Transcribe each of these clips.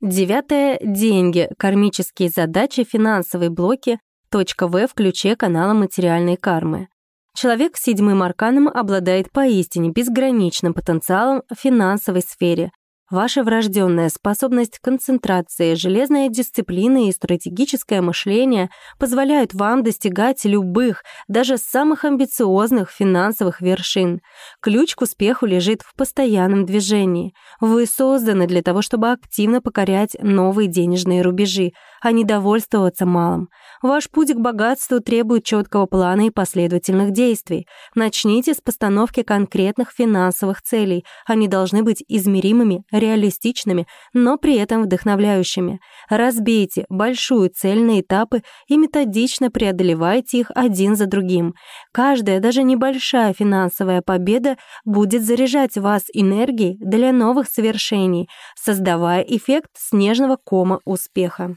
Девятое — деньги, кармические задачи, финансовые блоки, точка В в ключе канала материальной кармы. Человек с седьмым арканом обладает поистине безграничным потенциалом в финансовой сфере, Ваша врожденная способность концентрации, железная дисциплина и стратегическое мышление позволяют вам достигать любых, даже самых амбициозных финансовых вершин. Ключ к успеху лежит в постоянном движении. Вы созданы для того, чтобы активно покорять новые денежные рубежи, а не довольствоваться малым. Ваш путь к богатству требует четкого плана и последовательных действий. Начните с постановки конкретных финансовых целей. Они должны быть измеримыми, реалистичными, но при этом вдохновляющими. Разбейте большую цель на этапы и методично преодолевайте их один за другим. Каждая, даже небольшая финансовая победа будет заряжать вас энергией для новых свершений, создавая эффект снежного кома успеха.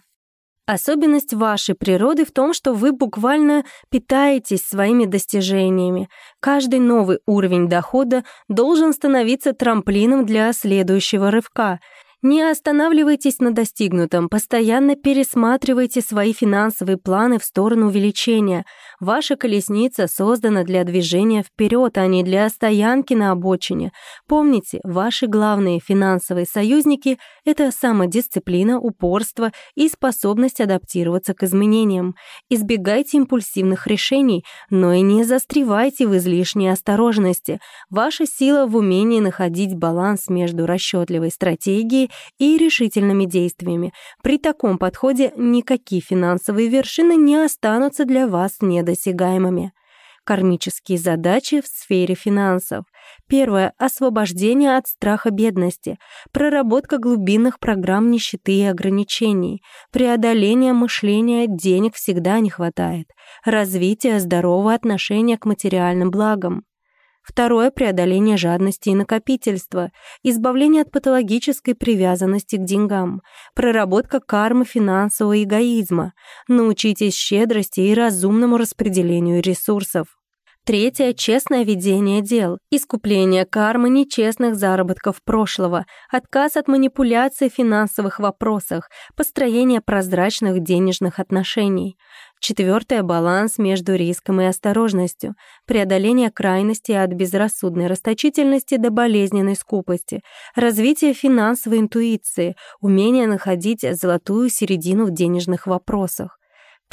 Особенность вашей природы в том, что вы буквально питаетесь своими достижениями. Каждый новый уровень дохода должен становиться трамплином для следующего рывка — не останавливайтесь на достигнутом, постоянно пересматривайте свои финансовые планы в сторону увеличения. Ваша колесница создана для движения вперед, а не для стоянки на обочине. Помните, ваши главные финансовые союзники — это самодисциплина, упорство и способность адаптироваться к изменениям. Избегайте импульсивных решений, но и не застревайте в излишней осторожности. Ваша сила в умении находить баланс между расчетливой стратегией и решительными действиями. При таком подходе никакие финансовые вершины не останутся для вас недосягаемыми. Кармические задачи в сфере финансов. Первое — освобождение от страха бедности, проработка глубинных программ нищеты и ограничений, преодоление мышления «денег всегда не хватает», развитие здорового отношения к материальным благам. Второе — преодоление жадности и накопительства, избавление от патологической привязанности к деньгам, проработка кармы финансового эгоизма, научитесь щедрости и разумному распределению ресурсов. Третье — честное ведение дел, искупление кармы нечестных заработков прошлого, отказ от манипуляций в финансовых вопросах, построение прозрачных денежных отношений. Четвертое — баланс между риском и осторожностью, преодоление крайности от безрассудной расточительности до болезненной скупости, развитие финансовой интуиции, умение находить золотую середину в денежных вопросах.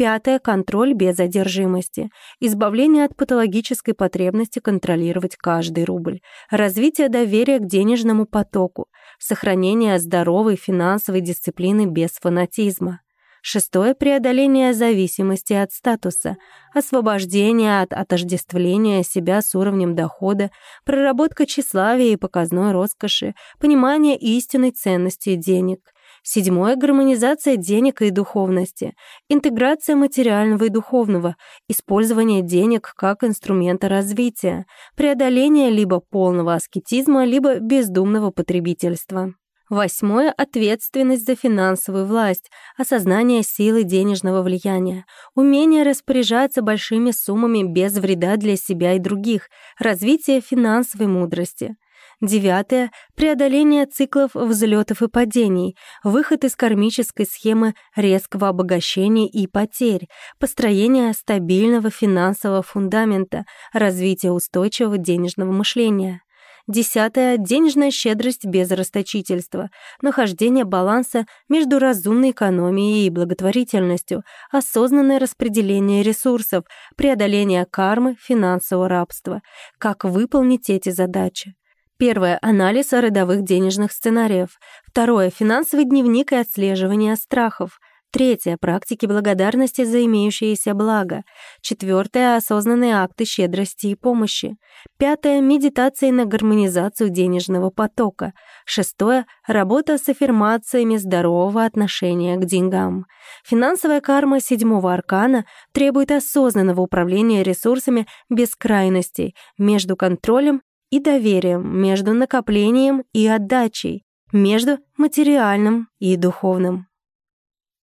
Пятое — контроль без одержимости, избавление от патологической потребности контролировать каждый рубль, развитие доверия к денежному потоку, сохранение здоровой финансовой дисциплины без фанатизма. Шестое — преодоление зависимости от статуса, освобождение от отождествления себя с уровнем дохода, проработка тщеславия и показной роскоши, понимание истинной ценности денег. Седьмое — гармонизация денег и духовности, интеграция материального и духовного, использование денег как инструмента развития, преодоление либо полного аскетизма, либо бездумного потребительства. Восьмое — ответственность за финансовую власть, осознание силы денежного влияния, умение распоряжаться большими суммами без вреда для себя и других, развитие финансовой мудрости. Девятое — преодоление циклов взлетов и падений, выход из кармической схемы резкого обогащения и потерь, построение стабильного финансового фундамента, развитие устойчивого денежного мышления. Десятое — денежная щедрость без расточительства, нахождение баланса между разумной экономией и благотворительностью, осознанное распределение ресурсов, преодоление кармы, финансового рабства. Как выполнить эти задачи? Первое — анализ родовых денежных сценариев. Второе — финансовый дневник и отслеживание страхов. Третье — практики благодарности за имеющиеся блага. Четвертое — осознанные акты щедрости и помощи. Пятое — медитации на гармонизацию денежного потока. Шестое — работа с аффирмациями здорового отношения к деньгам. Финансовая карма седьмого аркана требует осознанного управления ресурсами без крайностей, между контролем и доверием, между накоплением и отдачей, между материальным и духовным.